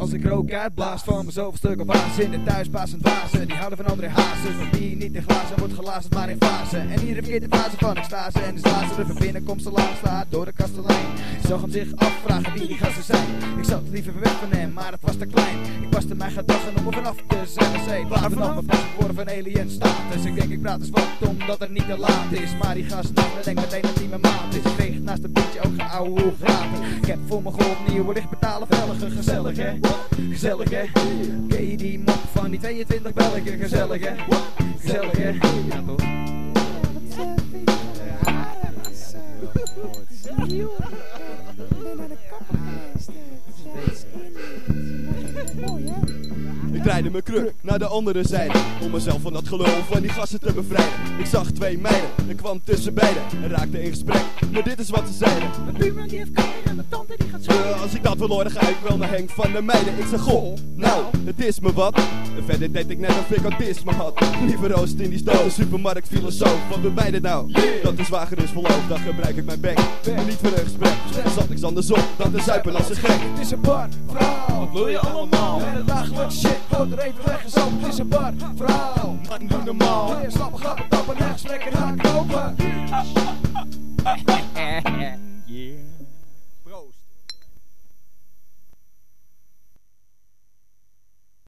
als ik rook uitblaas van mijn zoveel stuk op in de thuisbasend wazen. Die houden van andere hazen, want die niet in glazen wordt gelazerd maar in fase. En iedere verkeerde fase van extase en de slazen de binnenkomst te lang slaat door de kastelein. Zag hem zich afvragen wie die gasten zijn. Ik zat liever weg van hem, maar het was te klein. Ik paste mijn gedachten om er vanaf te zijn. Zee, vanaf mijn paspoort van alien status. Ik denk ik praat eens wat omdat het niet te laat is. Maar die gast dan denk meteen dat hij mijn maat is. Ik naast een beetje ook hoe gratis. Ik heb voor mijn golf nieuwe licht betalen velgen. Gezellig hè, gezellig hè. Ken je die mop van die 22 Belgen? Gezellig hè, gezellig hè. Ik draaide mijn kruk naar de andere zijde. Om mezelf van dat gelul van die gasten te bevrijden. Ik zag twee meiden en kwam tussen beiden. En raakte in gesprek, maar dit is wat ze zeiden. Mijn buurman die heeft kanker en mijn tante die gaat zo. Eh, Als ik dat wil horen ga ik wel naar Henk van de meiden Ik zeg goh, nou, het is me wat. En verder deed ik net of ik autisme had. Liever roost in die stad, de supermarkt filosoof Wat doen beiden nou? Dat de zwager is verloofd, dan gebruik ik mijn bek. Maar niet voor een gesprek, dan zat ik andersom Dan te zuipen als een gek. Het is een bar, vrouw. Wat wil je allemaal? En de dagelijks wordt er even weggezogen. Het is een bar, vrouw. Man, doe normaal Wil je slappe grappen tappen, nergens lekker gaan kopen?